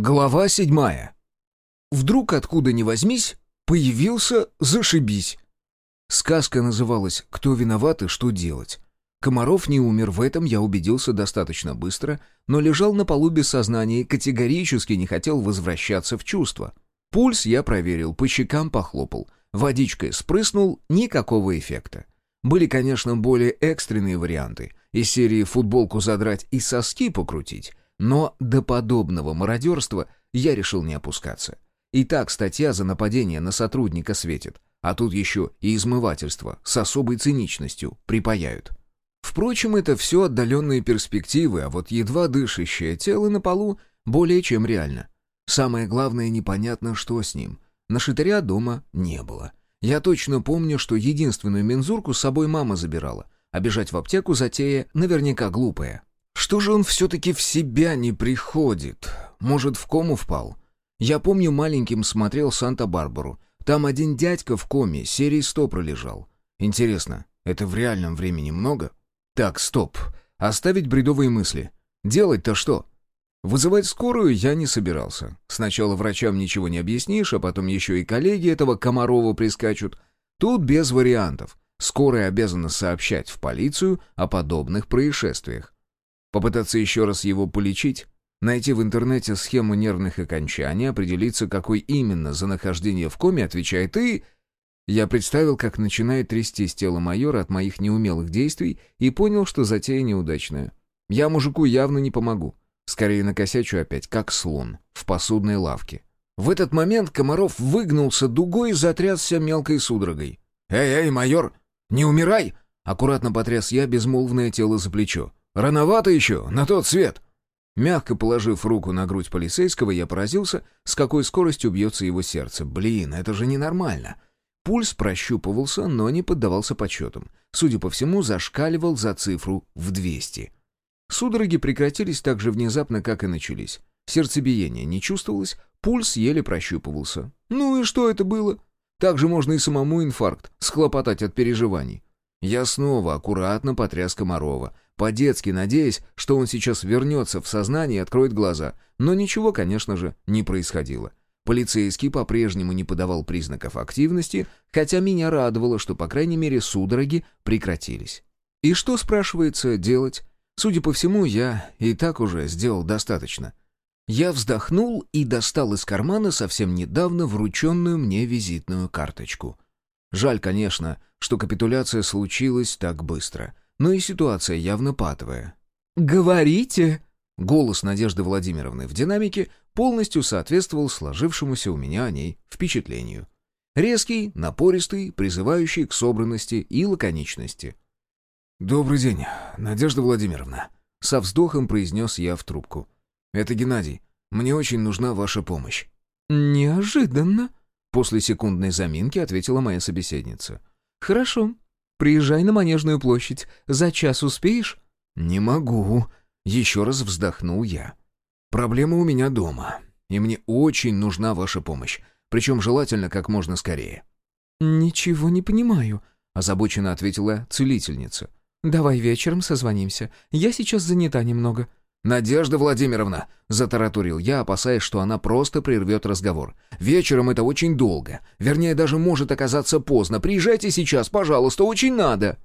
Глава седьмая. Вдруг откуда ни возьмись, появился «Зашибись». Сказка называлась «Кто виноват и что делать?». Комаров не умер, в этом я убедился достаточно быстро, но лежал на полу без сознания и категорически не хотел возвращаться в чувство. Пульс я проверил, по щекам похлопал, водичкой спрыснул, никакого эффекта. Были, конечно, более экстренные варианты, из серии «футболку задрать и соски покрутить», но до подобного мародерства я решил не опускаться. И так статья за нападение на сотрудника светит, а тут еще и измывательство с особой циничностью припаяют. Впрочем, это все отдаленные перспективы, а вот едва дышащее тело на полу более чем реально. Самое главное, непонятно, что с ним. На шатыря дома не было. Я точно помню, что единственную мензурку с собой мама забирала, а бежать в аптеку затея наверняка глупая. Что же он все-таки в себя не приходит? Может, в кому впал? Я помню, маленьким смотрел «Санта-Барбару». Там один дядька в коме, серии сто пролежал. Интересно, это в реальном времени много? Так, стоп. Оставить бредовые мысли. Делать-то что? Вызывать скорую я не собирался. Сначала врачам ничего не объяснишь, а потом еще и коллеги этого Комарова прискачут. Тут без вариантов. Скорая обязана сообщать в полицию о подобных происшествиях. Попытаться еще раз его полечить, найти в интернете схему нервных окончаний, определиться, какой именно за нахождение в коме отвечает и... Я представил, как начинает трястись тело майора от моих неумелых действий и понял, что затея неудачная. Я мужику явно не помогу. Скорее накосячу опять, как слон, в посудной лавке. В этот момент Комаров выгнулся дугой и затрясся мелкой судорогой. «Эй, эй, майор, не умирай!» Аккуратно потряс я безмолвное тело за плечо. Рановато еще, на тот свет!» Мягко положив руку на грудь полицейского, я поразился, с какой скоростью бьется его сердце. Блин, это же ненормально. Пульс прощупывался, но не поддавался подсчетам. Судя по всему, зашкаливал за цифру в 200. Судороги прекратились так же внезапно, как и начались. Сердцебиение не чувствовалось, пульс еле прощупывался. Ну и что это было? Так же можно и самому инфаркт схлопотать от переживаний. Я снова аккуратно потряс Комарова, по-детски надеясь, что он сейчас вернется в сознание и откроет глаза. Но ничего, конечно же, не происходило. Полицейский по-прежнему не подавал признаков активности, хотя меня радовало, что, по крайней мере, судороги прекратились. И что, спрашивается, делать? Судя по всему, я и так уже сделал достаточно. Я вздохнул и достал из кармана совсем недавно врученную мне визитную карточку. Жаль, конечно, что капитуляция случилась так быстро, но и ситуация явно патовая. «Говорите!» Голос Надежды Владимировны в динамике полностью соответствовал сложившемуся у меня о ней впечатлению. Резкий, напористый, призывающий к собранности и лаконичности. «Добрый день, Надежда Владимировна», — со вздохом произнес я в трубку. «Это Геннадий. Мне очень нужна ваша помощь». «Неожиданно», После секундной заминки ответила моя собеседница. «Хорошо. Приезжай на Манежную площадь. За час успеешь?» «Не могу». Еще раз вздохнул я. «Проблема у меня дома, и мне очень нужна ваша помощь, причем желательно как можно скорее». «Ничего не понимаю», — озабоченно ответила целительница. «Давай вечером созвонимся. Я сейчас занята немного. «Надежда Владимировна!» — затараторил я, опасаясь, что она просто прервет разговор. «Вечером это очень долго. Вернее, даже может оказаться поздно. Приезжайте сейчас, пожалуйста, очень надо!»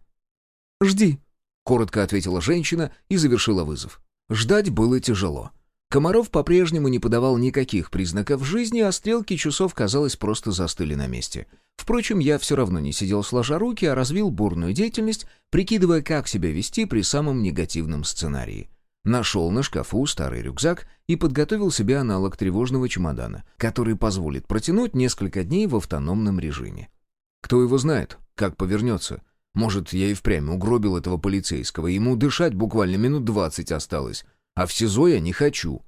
«Жди», — коротко ответила женщина и завершила вызов. Ждать было тяжело. Комаров по-прежнему не подавал никаких признаков жизни, а стрелки часов, казалось, просто застыли на месте. Впрочем, я все равно не сидел сложа руки, а развил бурную деятельность, прикидывая, как себя вести при самом негативном сценарии. Нашел на шкафу старый рюкзак и подготовил себе аналог тревожного чемодана, который позволит протянуть несколько дней в автономном режиме. Кто его знает, как повернется. Может, я и впрямь угробил этого полицейского, ему дышать буквально минут двадцать осталось. А в СИЗО я не хочу.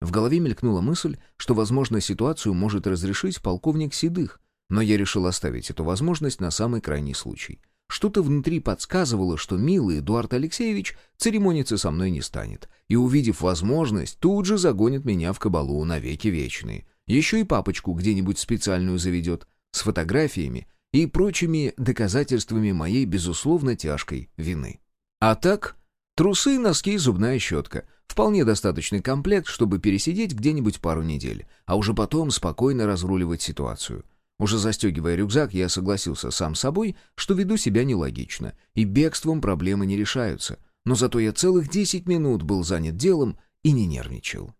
В голове мелькнула мысль, что, возможно, ситуацию может разрешить полковник Седых, но я решил оставить эту возможность на самый крайний случай. Что-то внутри подсказывало, что милый Эдуард Алексеевич церемониться со мной не станет, и, увидев возможность, тут же загонит меня в кабалу навеки вечные. Еще и папочку где-нибудь специальную заведет, с фотографиями и прочими доказательствами моей, безусловно, тяжкой вины. А так, трусы, носки, зубная щетка. Вполне достаточный комплект, чтобы пересидеть где-нибудь пару недель, а уже потом спокойно разруливать ситуацию. Уже застегивая рюкзак, я согласился сам с собой, что веду себя нелогично, и бегством проблемы не решаются. Но зато я целых десять минут был занят делом и не нервничал.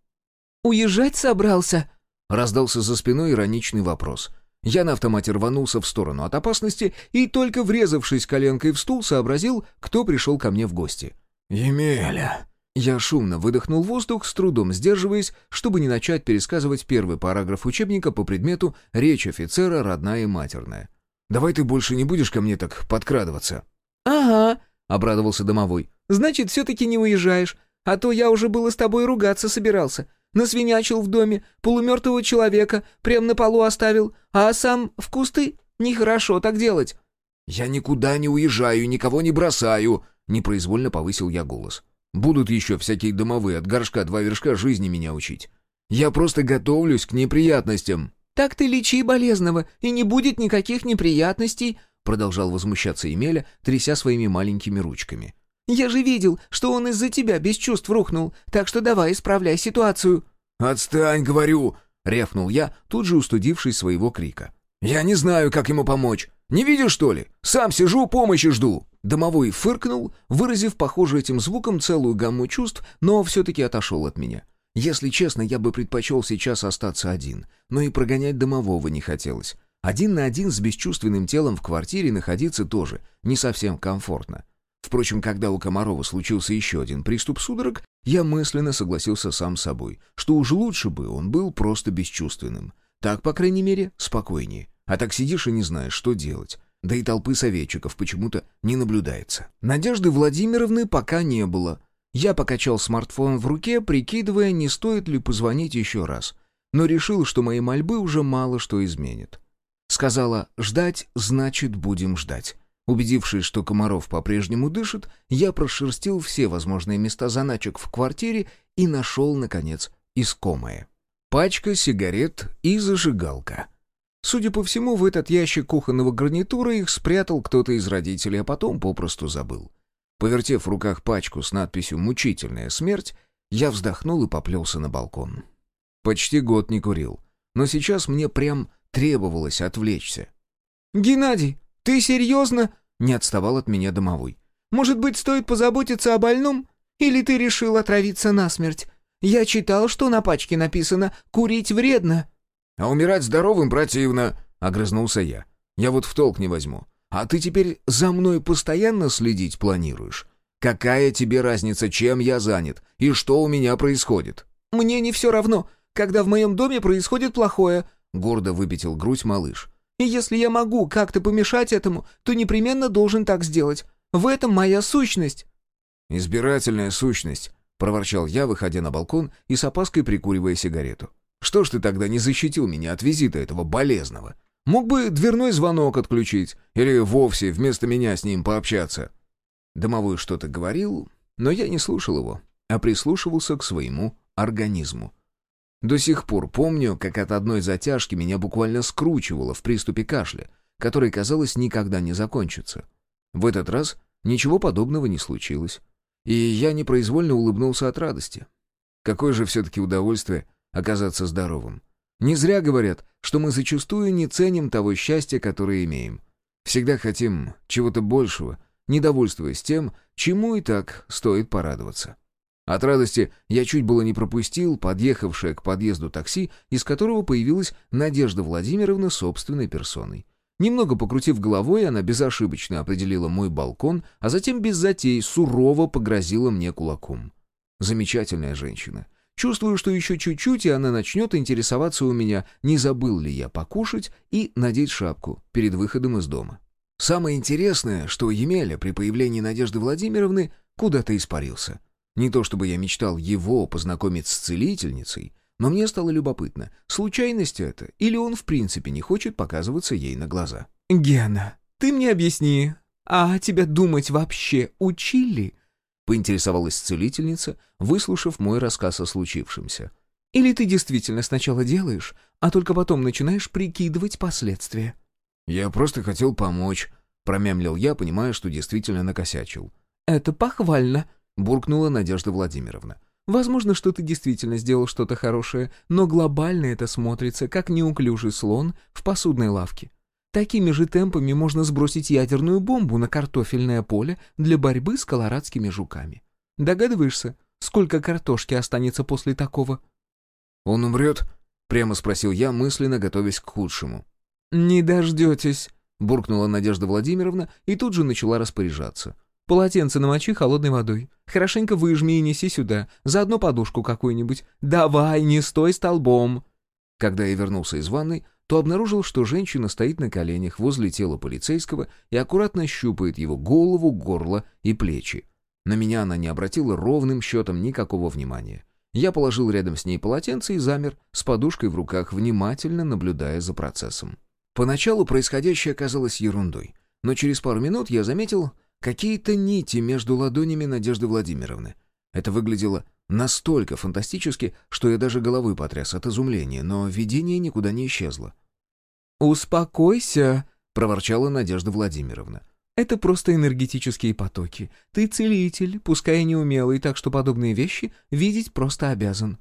«Уезжать собрался?» — раздался за спиной ироничный вопрос. Я на автомате рванулся в сторону от опасности и, только врезавшись коленкой в стул, сообразил, кто пришел ко мне в гости. «Емеля!» Я шумно выдохнул воздух, с трудом сдерживаясь, чтобы не начать пересказывать первый параграф учебника по предмету «Речь офицера, родная и матерная». «Давай ты больше не будешь ко мне так подкрадываться». «Ага», — обрадовался домовой. «Значит, все-таки не уезжаешь. А то я уже было с тобой ругаться собирался. Насвинячил в доме, полумертвого человека, прям на полу оставил, а сам в кусты? Нехорошо так делать». «Я никуда не уезжаю, никого не бросаю», — непроизвольно повысил я голос. Будут еще всякие домовые от горшка два вершка жизни меня учить. Я просто готовлюсь к неприятностям». «Так ты лечи болезного, и не будет никаких неприятностей», продолжал возмущаться Емеля, тряся своими маленькими ручками. «Я же видел, что он из-за тебя без чувств рухнул, так что давай исправляй ситуацию». «Отстань, говорю!» — рявкнул я, тут же устудившись своего крика. «Я не знаю, как ему помочь. Не видишь, что ли? Сам сижу, помощи жду!» Домовой фыркнул, выразив, похоже, этим звуком целую гамму чувств, но все-таки отошел от меня. Если честно, я бы предпочел сейчас остаться один, но и прогонять домового не хотелось. Один на один с бесчувственным телом в квартире находиться тоже не совсем комфортно. Впрочем, когда у Комарова случился еще один приступ судорог, я мысленно согласился сам с собой, что уж лучше бы он был просто бесчувственным. Так, по крайней мере, спокойнее. А так сидишь и не знаешь, что делать. Да и толпы советчиков почему-то не наблюдается. Надежды Владимировны пока не было. Я покачал смартфон в руке, прикидывая, не стоит ли позвонить еще раз. Но решил, что мои мольбы уже мало что изменят. Сказала «ждать, значит, будем ждать». Убедившись, что Комаров по-прежнему дышит, я прошерстил все возможные места заначек в квартире и нашел, наконец, искомое. Пачка сигарет и зажигалка. Судя по всему, в этот ящик кухонного гарнитура их спрятал кто-то из родителей, а потом попросту забыл. Повертев в руках пачку с надписью «Мучительная смерть», я вздохнул и поплелся на балкон. Почти год не курил, но сейчас мне прям требовалось отвлечься. «Геннадий, ты серьезно?» — не отставал от меня домовой. «Может быть, стоит позаботиться о больном? Или ты решил отравиться насмерть? Я читал, что на пачке написано «курить вредно». «А умирать здоровым противно», — огрызнулся я. «Я вот в толк не возьму. А ты теперь за мной постоянно следить планируешь? Какая тебе разница, чем я занят и что у меня происходит?» «Мне не все равно, когда в моем доме происходит плохое», — гордо выпятил грудь малыш. «И если я могу как-то помешать этому, то непременно должен так сделать. В этом моя сущность». «Избирательная сущность», — проворчал я, выходя на балкон и с опаской прикуривая сигарету. Что ж ты тогда не защитил меня от визита этого болезного? Мог бы дверной звонок отключить или вовсе вместо меня с ним пообщаться. Домовой что-то говорил, но я не слушал его, а прислушивался к своему организму. До сих пор помню, как от одной затяжки меня буквально скручивало в приступе кашля, который, казалось, никогда не закончится. В этот раз ничего подобного не случилось, и я непроизвольно улыбнулся от радости. Какое же все-таки удовольствие оказаться здоровым. Не зря говорят, что мы зачастую не ценим того счастья, которое имеем. Всегда хотим чего-то большего, недовольствуясь тем, чему и так стоит порадоваться. От радости я чуть было не пропустил подъехавшее к подъезду такси, из которого появилась Надежда Владимировна собственной персоной. Немного покрутив головой, она безошибочно определила мой балкон, а затем без затей сурово погрозила мне кулаком. Замечательная женщина. Чувствую, что еще чуть-чуть, и она начнет интересоваться у меня, не забыл ли я покушать и надеть шапку перед выходом из дома. Самое интересное, что Емеля при появлении Надежды Владимировны куда-то испарился. Не то чтобы я мечтал его познакомить с целительницей, но мне стало любопытно, случайность это или он в принципе не хочет показываться ей на глаза. «Гена, ты мне объясни, а тебя думать вообще учили?» Поинтересовалась целительница, выслушав мой рассказ о случившемся. «Или ты действительно сначала делаешь, а только потом начинаешь прикидывать последствия?» «Я просто хотел помочь», — промямлил я, понимая, что действительно накосячил. «Это похвально», — буркнула Надежда Владимировна. Возможно, что ты действительно сделал что-то хорошее, но глобально это смотрится, как неуклюжий слон в посудной лавке. Такими же темпами можно сбросить ядерную бомбу на картофельное поле для борьбы с колорадскими жуками. Догадываешься, сколько картошки останется после такого?» «Он умрет?» — прямо спросил я, мысленно готовясь к худшему. «Не дождетесь», — буркнула Надежда Владимировна и тут же начала распоряжаться. «Полотенце намочи холодной водой. Хорошенько выжми и неси сюда. Заодно подушку какую-нибудь. Давай, не стой столбом!» Когда я вернулся из ванной, то обнаружил, что женщина стоит на коленях возле тела полицейского и аккуратно щупает его голову, горло и плечи. На меня она не обратила ровным счетом никакого внимания. Я положил рядом с ней полотенце и замер, с подушкой в руках, внимательно наблюдая за процессом. Поначалу происходящее казалось ерундой, но через пару минут я заметил какие-то нити между ладонями Надежды Владимировны. Это выглядело настолько фантастически, что я даже головой потряс от изумления, но видение никуда не исчезло. «Успокойся», — проворчала Надежда Владимировна. «Это просто энергетические потоки. Ты целитель, пускай и неумелый, так что подобные вещи видеть просто обязан».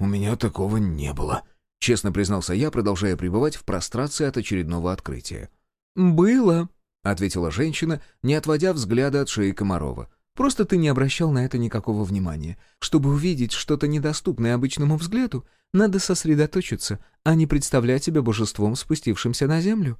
«У меня такого не было», — честно признался я, продолжая пребывать в прострации от очередного открытия. «Было», — ответила женщина, не отводя взгляда от шеи Комарова. Просто ты не обращал на это никакого внимания. Чтобы увидеть что-то недоступное обычному взгляду, надо сосредоточиться, а не представлять себя божеством, спустившимся на землю».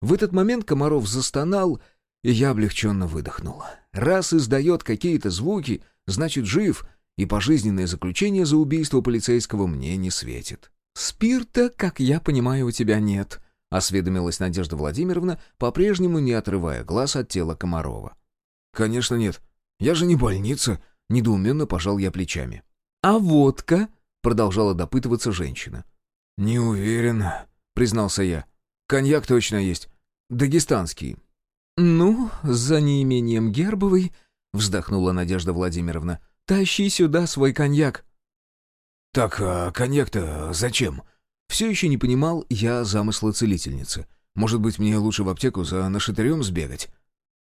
В этот момент Комаров застонал, и я облегченно выдохнул. Раз издает какие-то звуки, значит жив, и пожизненное заключение за убийство полицейского мне не светит. «Спирта, как я понимаю, у тебя нет», — осведомилась Надежда Владимировна, по-прежнему не отрывая глаз от тела Комарова. «Конечно нет. Я же не больница», — недоуменно пожал я плечами. «А водка?» — продолжала допытываться женщина. «Не уверен», — признался я. «Коньяк точно есть. Дагестанский». «Ну, за неимением гербовой», — вздохнула Надежда Владимировна, — «тащи сюда свой коньяк». «Так, а коньяк-то зачем?» Все еще не понимал я замысла целительницы. Может быть, мне лучше в аптеку за нашатырем сбегать?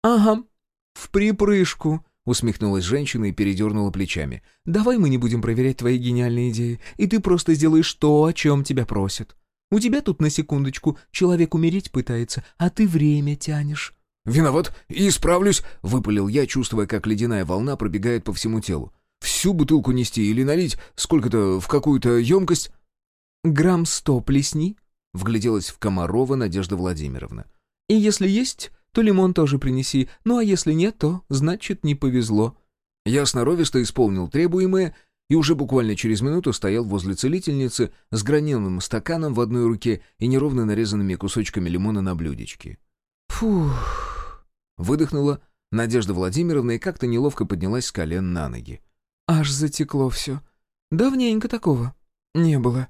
«Ага, в припрыжку», Усмехнулась женщина и передернула плечами. «Давай мы не будем проверять твои гениальные идеи, и ты просто сделаешь то, о чем тебя просят. У тебя тут, на секундочку, человек умереть пытается, а ты время тянешь». «Виноват и исправлюсь», — выпалил я, чувствуя, как ледяная волна пробегает по всему телу. «Всю бутылку нести или налить сколько-то в какую-то емкость?» «Грамм сто плесни», — вгляделась в Комарова Надежда Владимировна. «И если есть, то лимон тоже принеси, ну а если нет, то, значит, не повезло». Я сноровисто исполнил требуемое и уже буквально через минуту стоял возле целительницы с граненым стаканом в одной руке и неровно нарезанными кусочками лимона на блюдечке. «Фух!» — выдохнула Надежда Владимировна и как-то неловко поднялась с колен на ноги. «Аж затекло все. Давненько такого не было».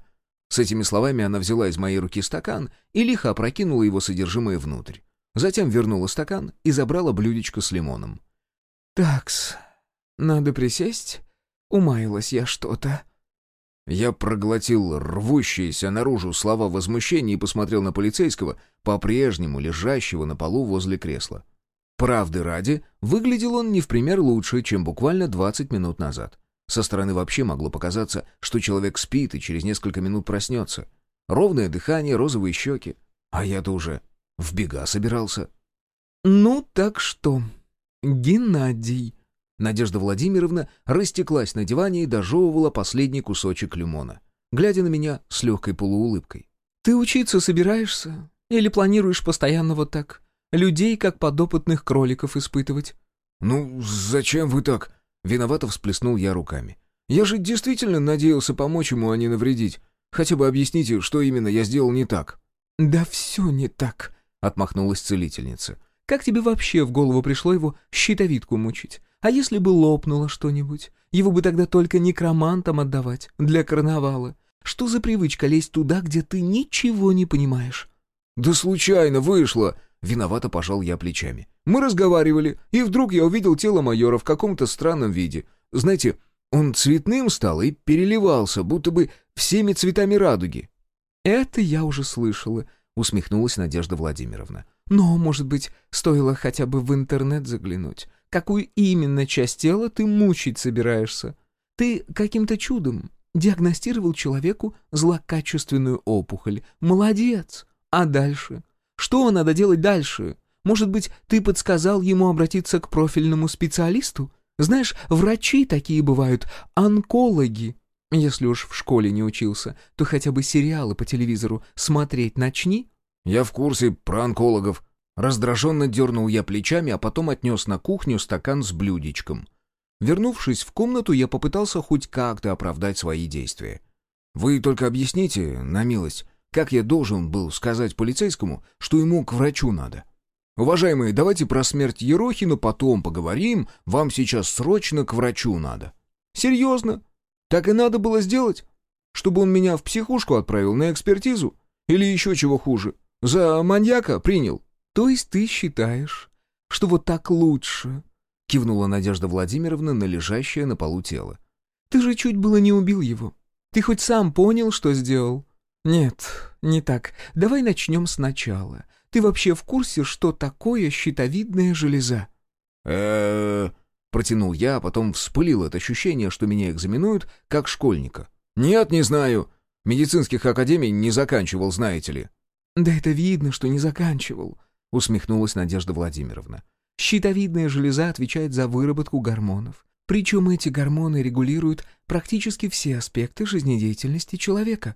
С этими словами она взяла из моей руки стакан и лихо опрокинула его содержимое внутрь. Затем вернула стакан и забрала блюдечко с лимоном. «Такс, надо присесть. Умаялась я что-то». Я проглотил рвущиеся наружу слова возмущения и посмотрел на полицейского, по-прежнему лежащего на полу возле кресла. Правды ради, выглядел он не в пример лучше, чем буквально 20 минут назад. Со стороны вообще могло показаться, что человек спит и через несколько минут проснется. Ровное дыхание, розовые щеки. А я-то уже в бега собирался. «Ну так что, Геннадий...» Надежда Владимировна растеклась на диване и дожевывала последний кусочек лимона, глядя на меня с легкой полуулыбкой. «Ты учиться собираешься? Или планируешь постоянно вот так? Людей, как подопытных кроликов, испытывать?» «Ну, зачем вы так?» Виновато всплеснул я руками. «Я же действительно надеялся помочь ему, а не навредить. Хотя бы объясните, что именно я сделал не так». «Да все не так», — отмахнулась целительница. «Как тебе вообще в голову пришло его щитовидку мучить? А если бы лопнуло что-нибудь? Его бы тогда только некромантам отдавать, для карнавала. Что за привычка лезть туда, где ты ничего не понимаешь?» «Да случайно вышло!» Виновато пожал я плечами. «Мы разговаривали, и вдруг я увидел тело майора в каком-то странном виде. Знаете, он цветным стал и переливался, будто бы всеми цветами радуги». «Это я уже слышала», — усмехнулась Надежда Владимировна. «Но, может быть, стоило хотя бы в интернет заглянуть. Какую именно часть тела ты мучить собираешься? Ты каким-то чудом диагностировал человеку злокачественную опухоль. Молодец! А дальше? Что надо делать дальше? Может быть, ты подсказал ему обратиться к профильному специалисту? Знаешь, врачи такие бывают, онкологи. Если уж в школе не учился, то хотя бы сериалы по телевизору смотреть начни. Я в курсе про онкологов. Раздраженно дернул я плечами, а потом отнес на кухню стакан с блюдечком. Вернувшись в комнату, я попытался хоть как-то оправдать свои действия. «Вы только объясните, на милость, как я должен был сказать полицейскому, что ему к врачу надо?» «Уважаемые, давайте про смерть Ерохина потом поговорим, вам сейчас срочно к врачу надо». «Серьезно? Так и надо было сделать? Чтобы он меня в психушку отправил на экспертизу? Или еще чего хуже? За маньяка принял?» «То есть ты считаешь, что вот так лучше?» — кивнула Надежда Владимировна на лежащее на полу тело. «Ты же чуть было не убил его. Ты хоть сам понял, что сделал?» «Нет, не так. Давай начнем сначала. Ты вообще в курсе, что такое щитовидная железа?» э протянул я, а потом вспылил от ощущения, что меня экзаменуют как школьника. «Нет, не знаю. Медицинских академий не заканчивал, знаете ли». «Да это видно, что не заканчивал», — усмехнулась Надежда Владимировна. «Щитовидная железа отвечает за выработку гормонов. Причем эти гормоны регулируют практически все аспекты жизнедеятельности человека».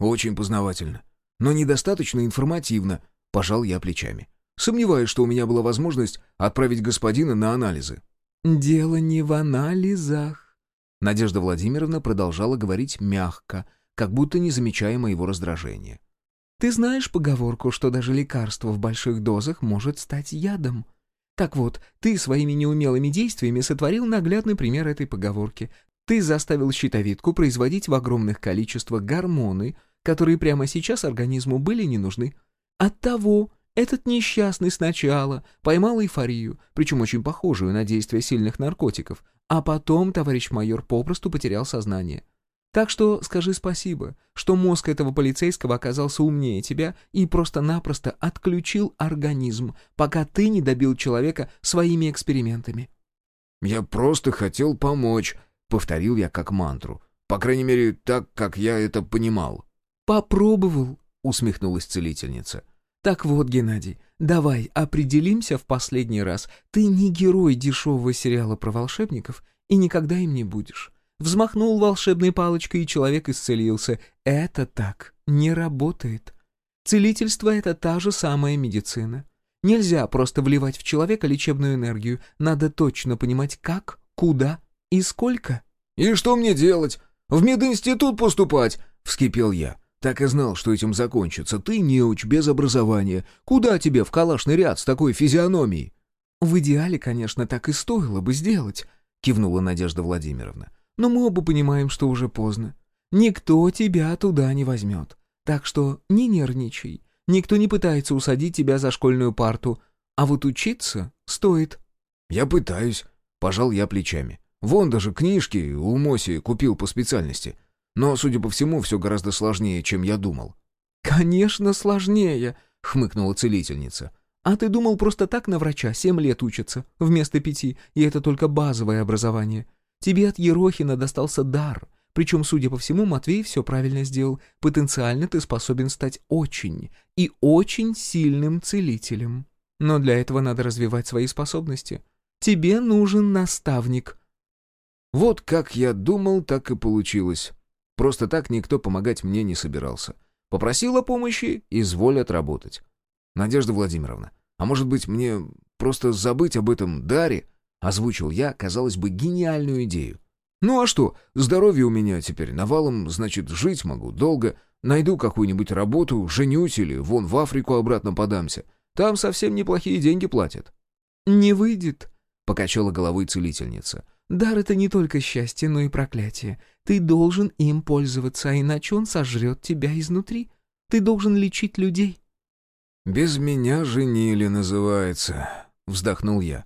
«Очень познавательно, но недостаточно информативно», — пожал я плечами. «Сомневаюсь, что у меня была возможность отправить господина на анализы». «Дело не в анализах», — Надежда Владимировна продолжала говорить мягко, как будто не замечая моего раздражения. Ты знаешь поговорку, что даже лекарство в больших дозах может стать ядом? Так вот, ты своими неумелыми действиями сотворил наглядный пример этой поговорки. Ты заставил щитовидку производить в огромных количествах гормоны, которые прямо сейчас организму были не нужны. Оттого этот несчастный сначала поймал эйфорию, причем очень похожую на действие сильных наркотиков, а потом товарищ майор попросту потерял сознание. Так что скажи спасибо, что мозг этого полицейского оказался умнее тебя и просто-напросто отключил организм, пока ты не добил человека своими экспериментами». «Я просто хотел помочь», — повторил я как мантру. «По крайней мере, так, как я это понимал». «Попробовал», — усмехнулась целительница. «Так вот, Геннадий, давай определимся в последний раз. Ты не герой дешевого сериала про волшебников и никогда им не будешь. Взмахнул волшебной палочкой, и человек исцелился. Это так не работает. Целительство — это та же самая медицина. Нельзя просто вливать в человека лечебную энергию. Надо точно понимать, как, куда и сколько. «И что мне делать? В мединститут поступать?» — вскипел я. «Так и знал, что этим закончится. Ты неуч, без образования. Куда тебе в калашный ряд с такой физиономией?» «В идеале, конечно, так и стоило бы сделать», — кивнула Надежда Владимировна. Но мы оба понимаем, что уже поздно. Никто тебя туда не возьмет. Так что не нервничай. Никто не пытается усадить тебя за школьную парту. А вот учиться стоит». «Я пытаюсь», — пожал я плечами. «Вон даже книжки у Моси купил по специальности. Но, судя по всему, все гораздо сложнее, чем я думал». «Конечно, сложнее», — хмыкнула целительница. «А ты думал, просто так на врача семь лет учатся, вместо пяти, и это только базовое образование. Тебе от Ерохина достался дар. Причем, судя по всему, Матвей все правильно сделал. Потенциально ты способен стать очень и очень сильным целителем. Но для этого надо развивать свои способности. Тебе нужен наставник. Вот как я думал, так и получилось. Просто так никто помогать мне не собирался. Попросила помощи, изволь отработать. Надежда Владимировна, а может быть мне просто забыть об этом даре Озвучил я, казалось бы, гениальную идею. Ну а что, здоровье у меня теперь навалом, значит, жить могу долго. Найду какую-нибудь работу, женюсь или вон в Африку обратно подамся. Там совсем неплохие деньги платят». «Не выйдет», — покачала головой целительница. «Дар — это не только счастье, но и проклятие. Ты должен им пользоваться, а иначе он сожрет тебя изнутри. Ты должен лечить людей». «Без меня женили, называется», — вздохнул я.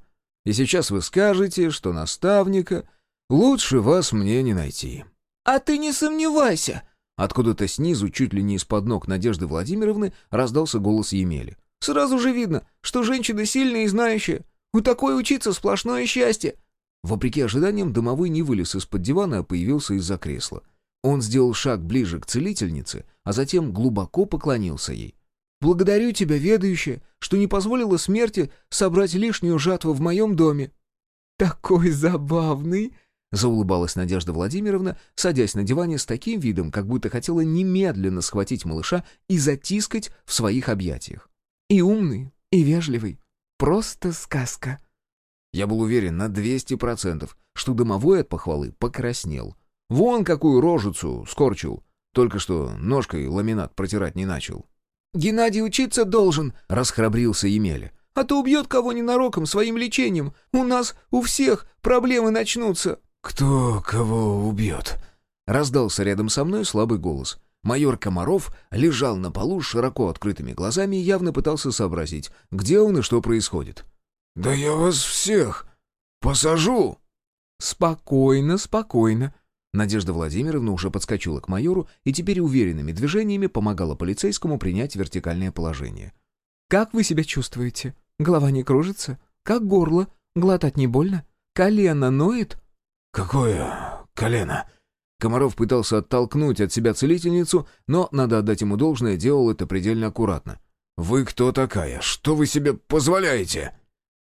И сейчас вы скажете, что наставника лучше вас мне не найти». «А ты не сомневайся!» Откуда-то снизу, чуть ли не из-под ног Надежды Владимировны, раздался голос Емели. «Сразу же видно, что женщина сильная и знающая. У такой учиться сплошное счастье. Вопреки ожиданиям, домовой не вылез из-под дивана, а появился из-за кресла. Он сделал шаг ближе к целительнице, а затем глубоко поклонился ей. «Благодарю тебя, ведающая, что не позволила смерти собрать лишнюю жатву в моем доме». «Такой забавный!» — заулыбалась Надежда Владимировна, садясь на диване с таким видом, как будто хотела немедленно схватить малыша и затискать в своих объятиях. «И умный, и вежливый. Просто сказка». Я был уверен на 200%, что домовой от похвалы покраснел. Вон какую рожицу скорчил. Только что ножкой ламинат протирать не начал. «Геннадий учиться должен», — расхрабрился Емеля. «А то убьет кого ненароком своим лечением. У нас, у всех проблемы начнутся». «Кто кого убьет?» Раздался рядом со мной слабый голос. Майор Комаров лежал на полу с широко открытыми глазами и явно пытался сообразить, где он и что происходит. «Да я вас всех посажу!» «Спокойно, спокойно!» Надежда Владимировна уже подскочила к майору и теперь уверенными движениями помогала полицейскому принять вертикальное положение. «Как вы себя чувствуете? Голова не кружится? Как горло? Глотать не больно? Колено ноет?» «Какое колено?» Комаров пытался оттолкнуть от себя целительницу, но, надо отдать ему должное, делал это предельно аккуратно. «Вы кто такая? Что вы себе позволяете?»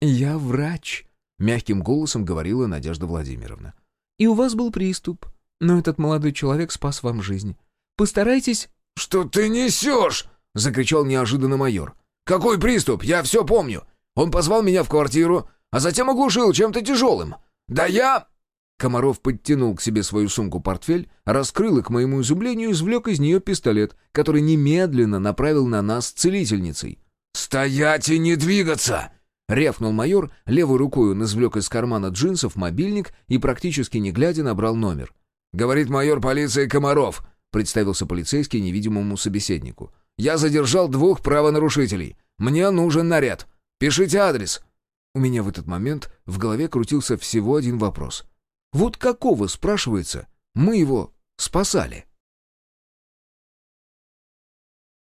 «Я врач», — мягким голосом говорила Надежда Владимировна. «И у вас был приступ, но этот молодой человек спас вам жизнь. Постарайтесь...» «Что ты несешь?» — закричал неожиданно майор. «Какой приступ? Я все помню. Он позвал меня в квартиру, а затем оглушил чем-то тяжелым. Да я...» Комаров подтянул к себе свою сумку-портфель, раскрыл и, к моему изумлению, извлек из нее пистолет, который немедленно направил на нас целительницей. «Стоять и не двигаться!» — рявкнул майор, левой рукой извлек из кармана джинсов мобильник и, практически не глядя, набрал номер. «Говорит майор полиции Комаров», — представился полицейский невидимому собеседнику. «Я задержал двух правонарушителей. Мне нужен наряд. Пишите адрес». У меня в этот момент в голове крутился всего один вопрос — вот какого, спрашивается, мы его спасали?